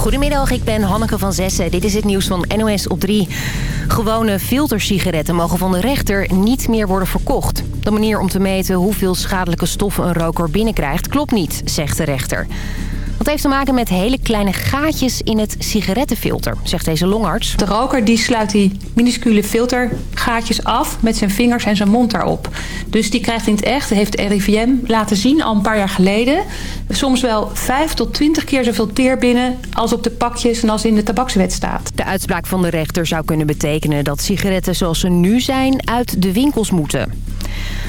Goedemiddag, ik ben Hanneke van Zessen. Dit is het nieuws van NOS op 3. Gewone filtersigaretten mogen van de rechter niet meer worden verkocht. De manier om te meten hoeveel schadelijke stoffen een roker binnenkrijgt klopt niet, zegt de rechter. Dat heeft te maken met hele kleine gaatjes in het sigarettenfilter, zegt deze longarts. De roker die sluit die minuscule filtergaatjes af met zijn vingers en zijn mond daarop. Dus die krijgt in het echt, heeft de RIVM laten zien al een paar jaar geleden... soms wel 5 tot 20 keer zoveel teer binnen als op de pakjes en als in de tabakswet staat. De uitspraak van de rechter zou kunnen betekenen dat sigaretten zoals ze nu zijn uit de winkels moeten.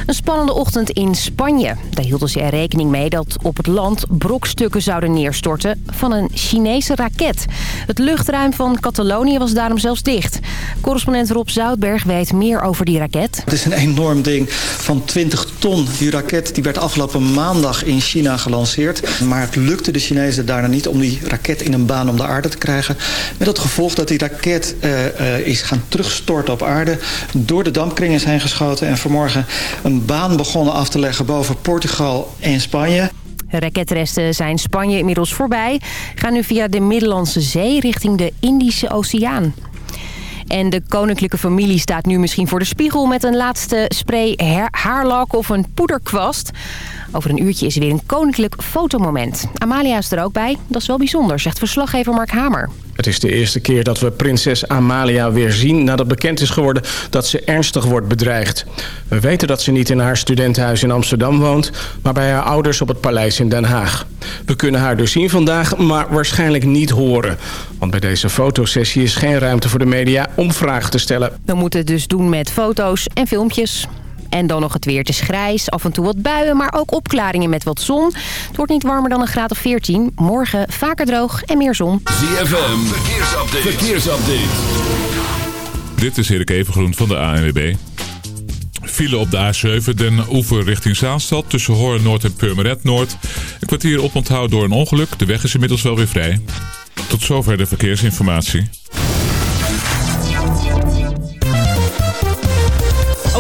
Een spannende ochtend in Spanje. Daar hielden ze er rekening mee dat op het land brokstukken zouden neerstorten van een Chinese raket. Het luchtruim van Catalonië was daarom zelfs dicht. Correspondent Rob Zoutberg weet meer over die raket. Het is een enorm ding van 20 ton. Die raket die werd afgelopen maandag in China gelanceerd. Maar het lukte de Chinezen daarna niet om die raket in een baan om de aarde te krijgen. Met het gevolg dat die raket uh, uh, is gaan terugstorten op aarde. Door de dampkringen zijn geschoten en vanmorgen een baan begonnen af te leggen boven Portugal en Spanje. Raketresten zijn Spanje inmiddels voorbij. Gaan nu via de Middellandse Zee richting de Indische Oceaan. En de koninklijke familie staat nu misschien voor de spiegel... met een laatste spray haarlak of een poederkwast. Over een uurtje is er weer een koninklijk fotomoment. Amalia is er ook bij. Dat is wel bijzonder, zegt verslaggever Mark Hamer. Het is de eerste keer dat we prinses Amalia weer zien... nadat bekend is geworden dat ze ernstig wordt bedreigd. We weten dat ze niet in haar studentenhuis in Amsterdam woont... maar bij haar ouders op het paleis in Den Haag. We kunnen haar dus zien vandaag, maar waarschijnlijk niet horen. Want bij deze fotosessie is geen ruimte voor de media om vragen te stellen. We moeten het dus doen met foto's en filmpjes. En dan nog het weer. Het is grijs, af en toe wat buien, maar ook opklaringen met wat zon. Het wordt niet warmer dan een graad of 14. Morgen vaker droog en meer zon. ZFM, verkeersupdate. verkeersupdate. Dit is Erik Evengroen van de ANWB. File op de A7, Den Oever richting Zaanstad tussen Hoorn Noord en Purmerend Noord. Een kwartier oponthoud door een ongeluk. De weg is inmiddels wel weer vrij. Tot zover de verkeersinformatie.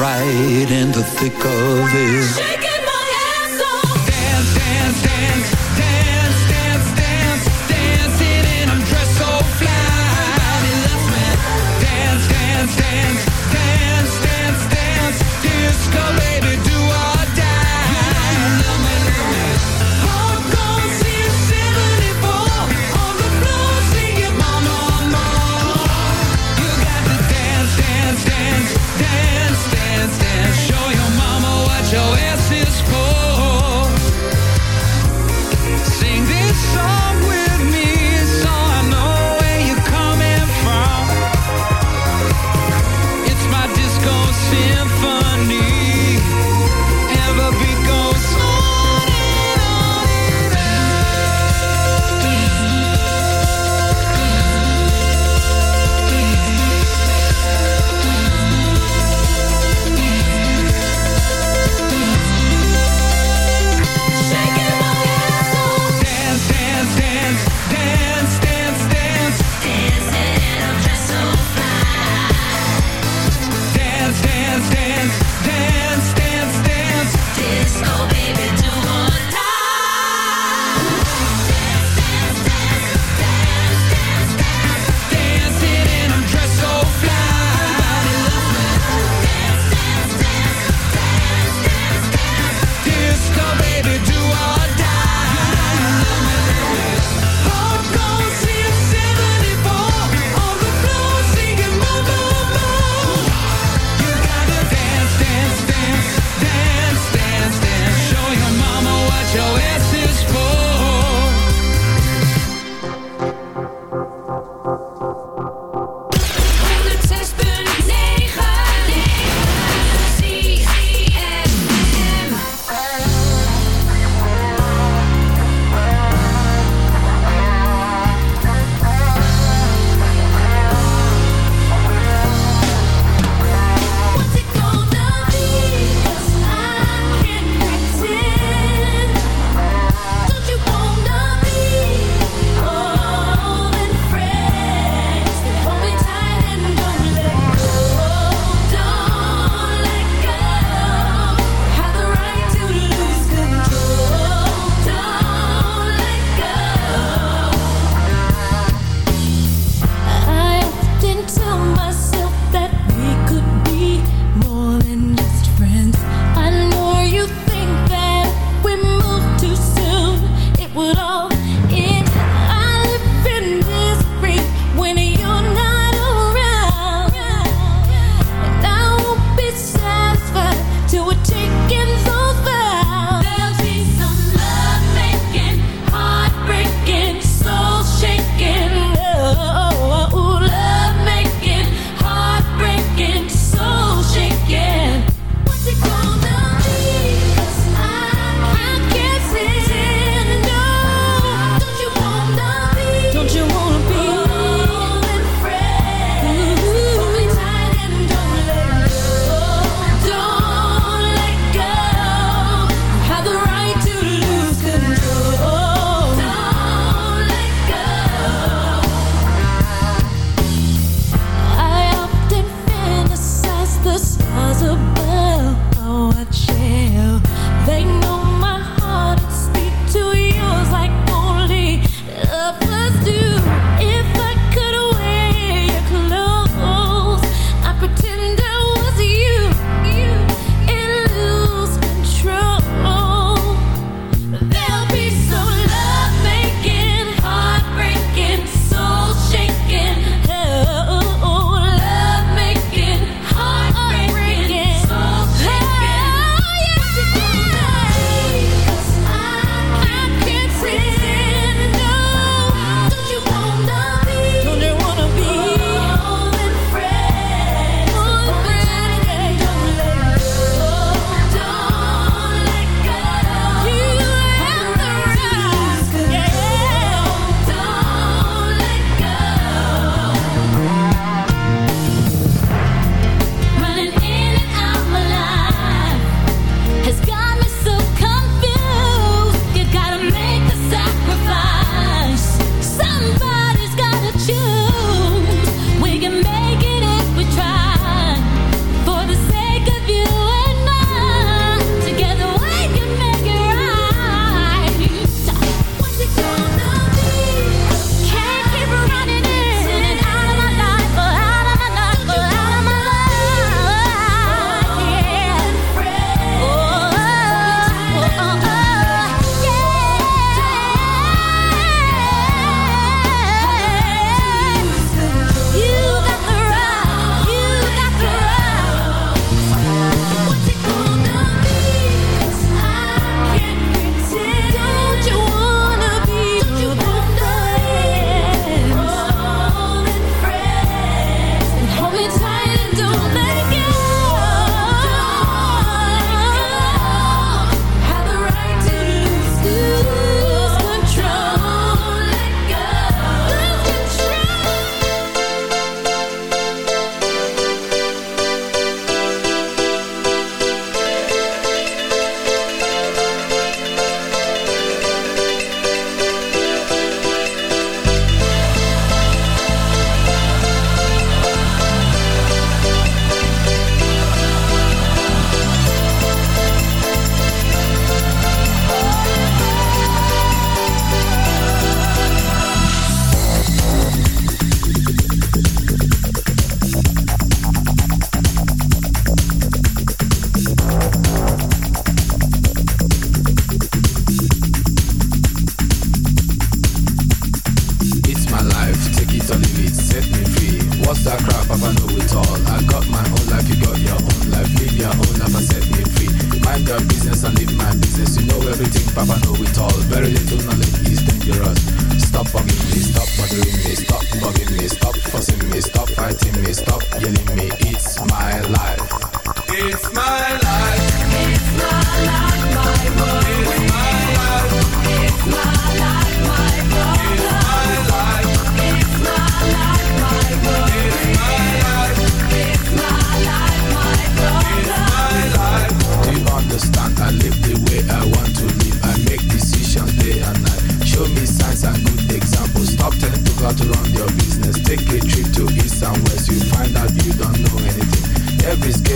Right in the thick of it.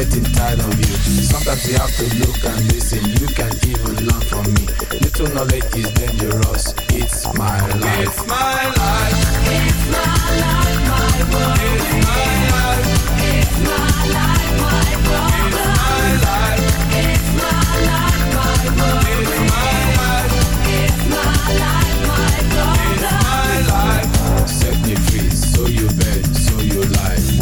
Getting tired of you. Sometimes you have to look and listen. You can even learn from me. Little knowledge is dangerous. It's my life. It's my life. It's my life, my world. It's my life. It's my life, my world. It's my life. It's my life, my world. It's my life. It's my life, my world. It's my life. Set me free, so you bet, so you lie.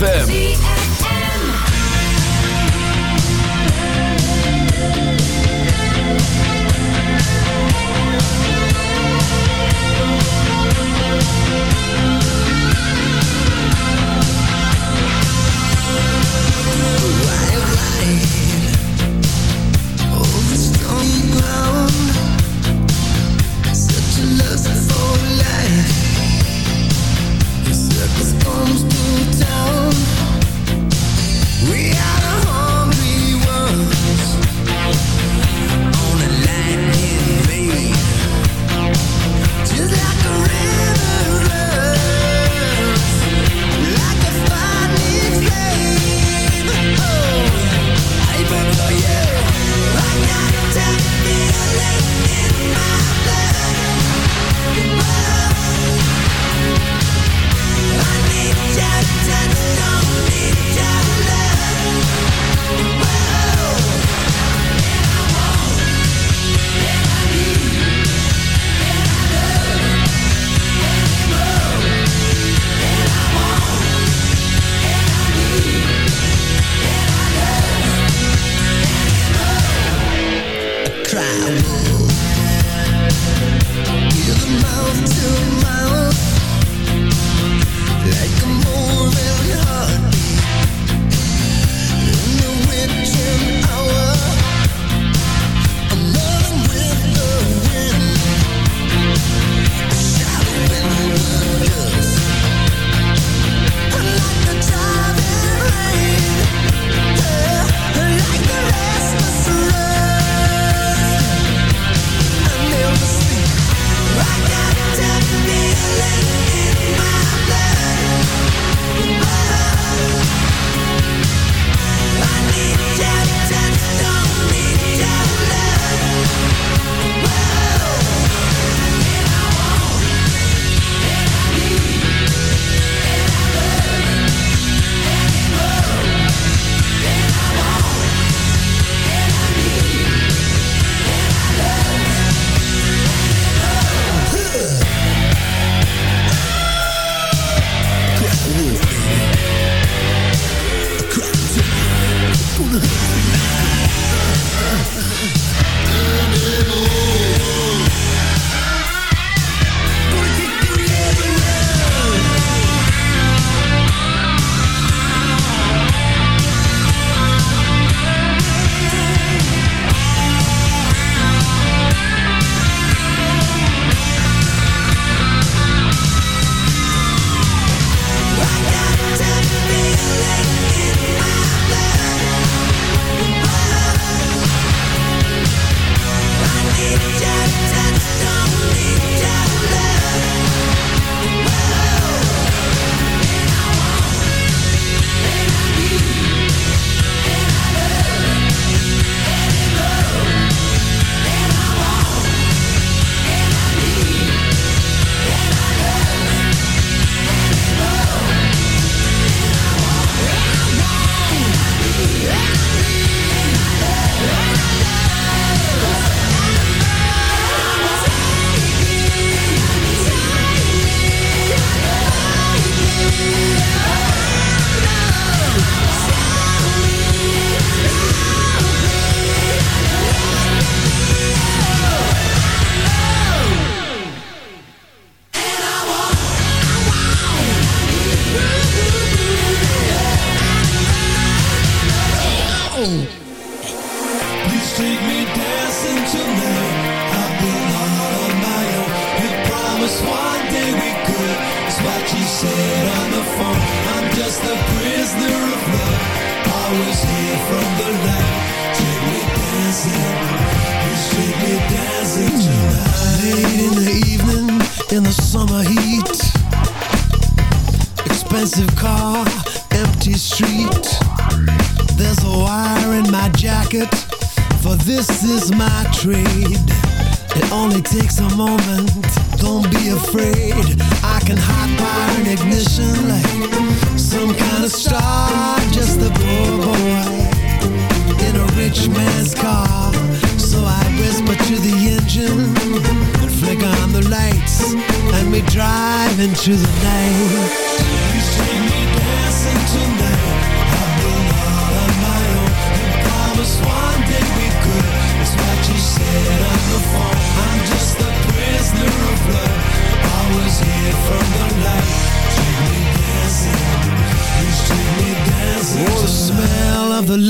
ZFM.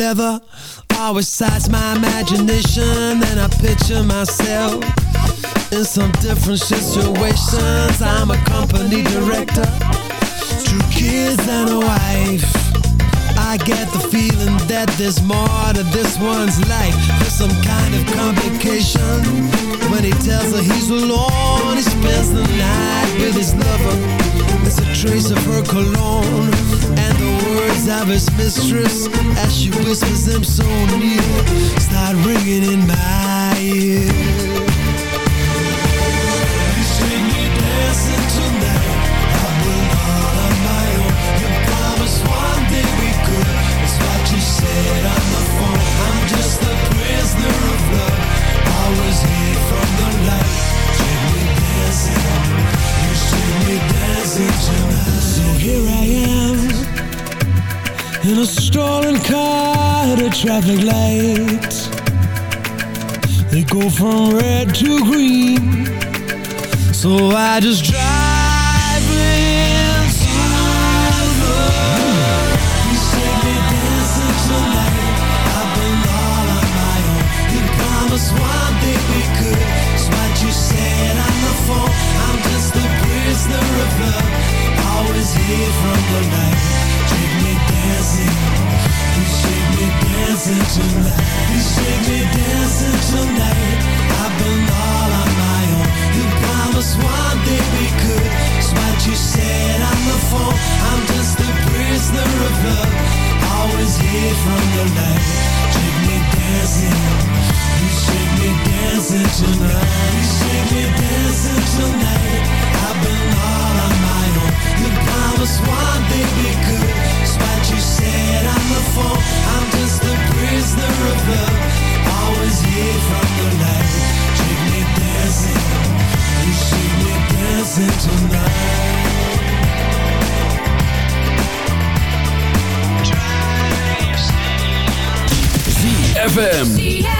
Leather always excites my imagination. And I picture myself in some different situations. I'm a company director, two kids and a wife. I get the feeling that there's more to this one's life. There's some kind of complication when he tells her he's alone. He spends the night with his lover. There's a trace of her cologne and words of his mistress as she whispers them so near. Start ringing in my ear. You me dancing tonight. All on my own. You promised one day we could. It's what you said on the phone. I'm just a prisoner of love. From the light. Me dancing. You me dancing tonight. So here I am. In a stolen car at a traffic light. They go from red to green. So I just drive. I'm just a prisoner of love. Always here from the night. Dancing tonight. You shake me dancing tonight. I've been all on my own. You promised one day we could. It's you said on the phone. I'm just a prisoner of love. Always here from the night. Take me dancing. You shake me dancing tonight. You shake me dancing tonight. I've been all on my own. You promised one day we could. It's what you said on the phone. I'm just a prisoner of love. Always here from the night. Take me dancing. You shake me dancing tonight. ZFM.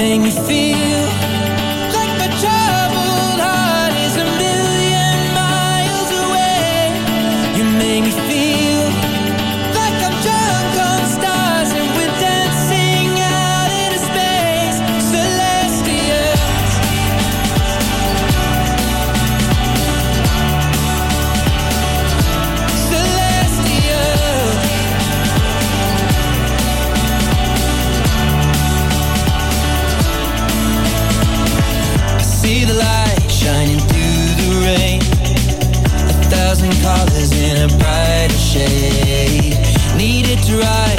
make me feel shade. Needed to rise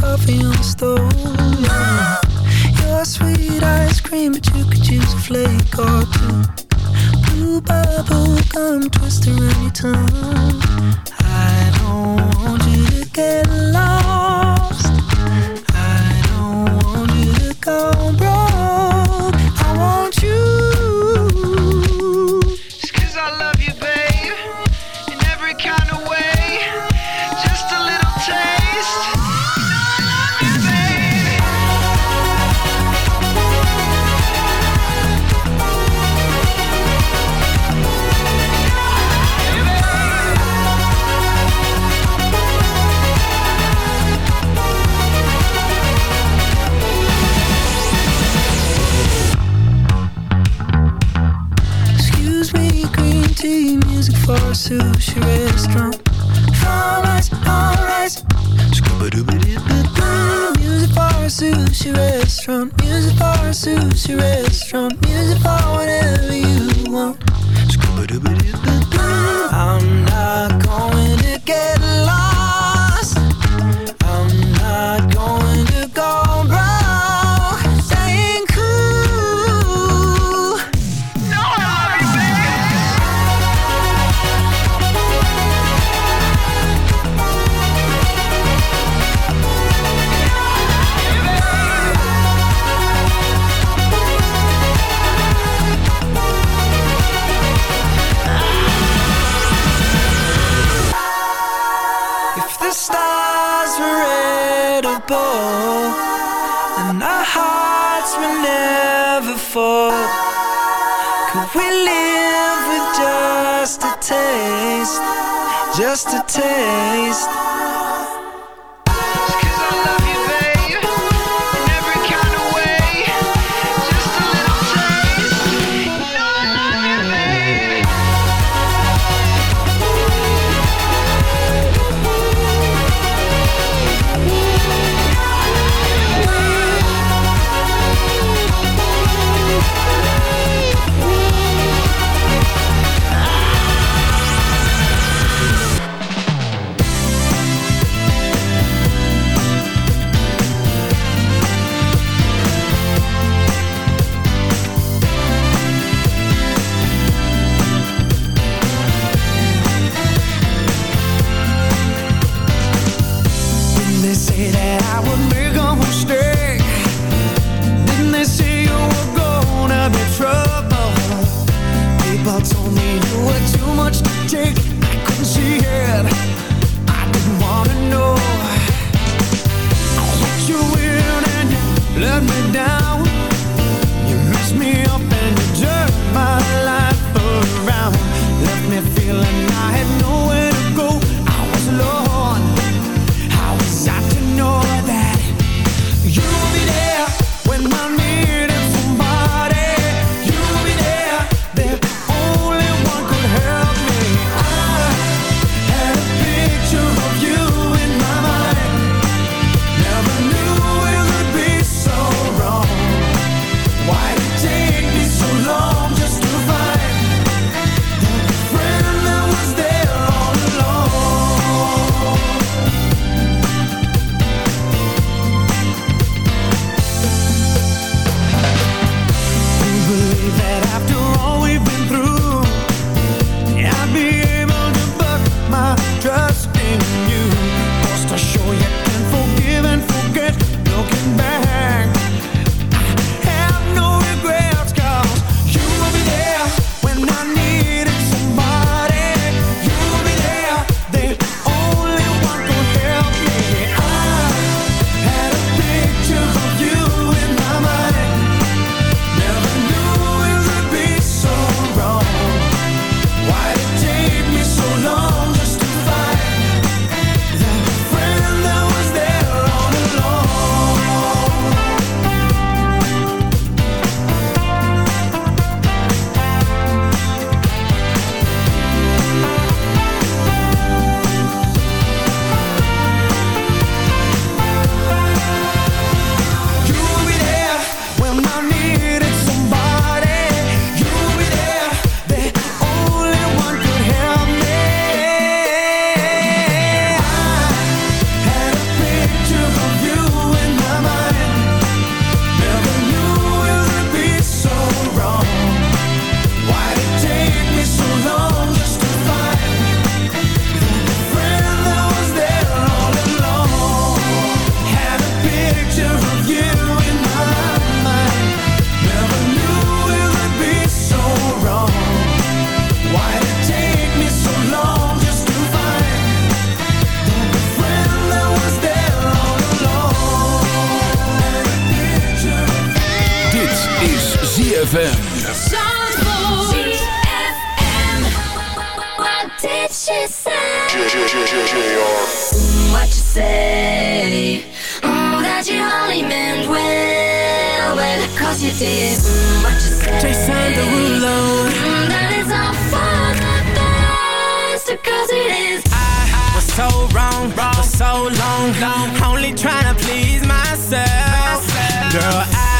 coffee on the stove. Yeah. Your sweet ice cream, but you could use a flake or two. Blue bubble gum twister in your tongue. I don't want you to get lost. just a taste. What you say? Oh, that you only meant well, well, cause you did. Mm, What you say? Jason Derulo. Mm, That is all for the best, because it is. I was so wrong for so long, only trying to please myself. Girl, I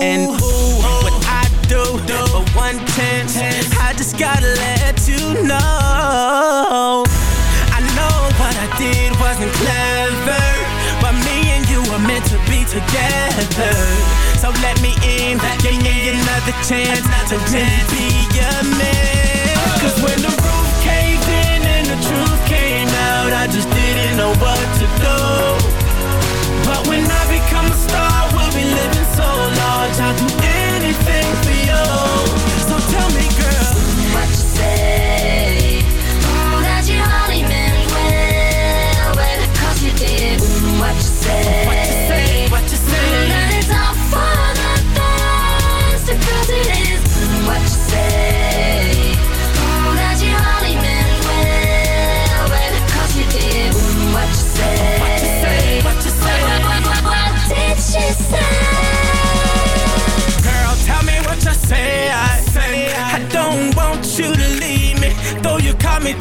And ooh, what I do for one chance, I just gotta let you know. I know what I did wasn't clever, but me and you were meant to be together. So let me in, give me another chance to really be your man. Cause when the roof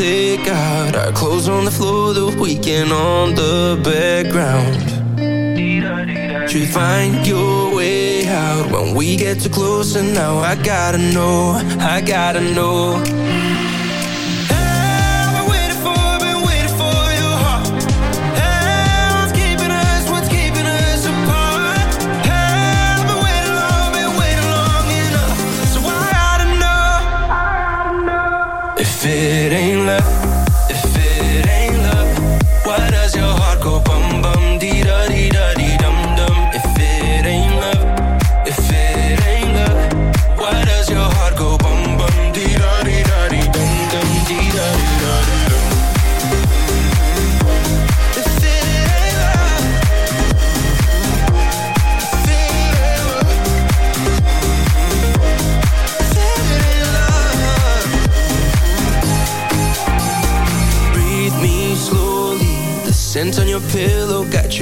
Red out. Our clothes on the floor, the weekend on the background. You find your way out. When we get too close, and now I gotta know, I gotta know. If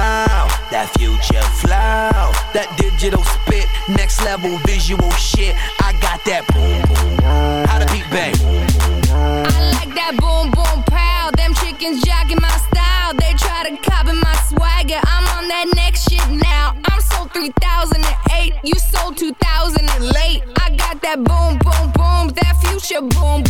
roll, that future flow, that digital spit, next level visual shit. I got that boom boom. How to beat bang. I like that boom boom pow. Them chickens jocking my style. They try to copy my swagger. I'm on that next shit now. I'm sold 3008. You sold 2000 and late. I got that boom boom boom. That future boom boom boom.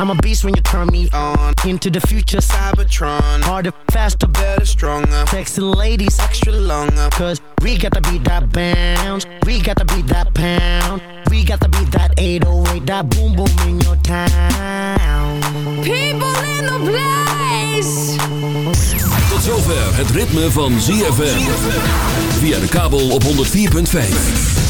I'm a beast when you turn me on. Into the future, Cybertron. Harder, faster, better, stronger. Sexy ladies, extra longer. Cause we got to beat that bounce. We got to beat that pound. We got to beat that 808, that boom boom in your town. People in the place. Tot zover het ritme van ZFM. Via de kabel op 104.5.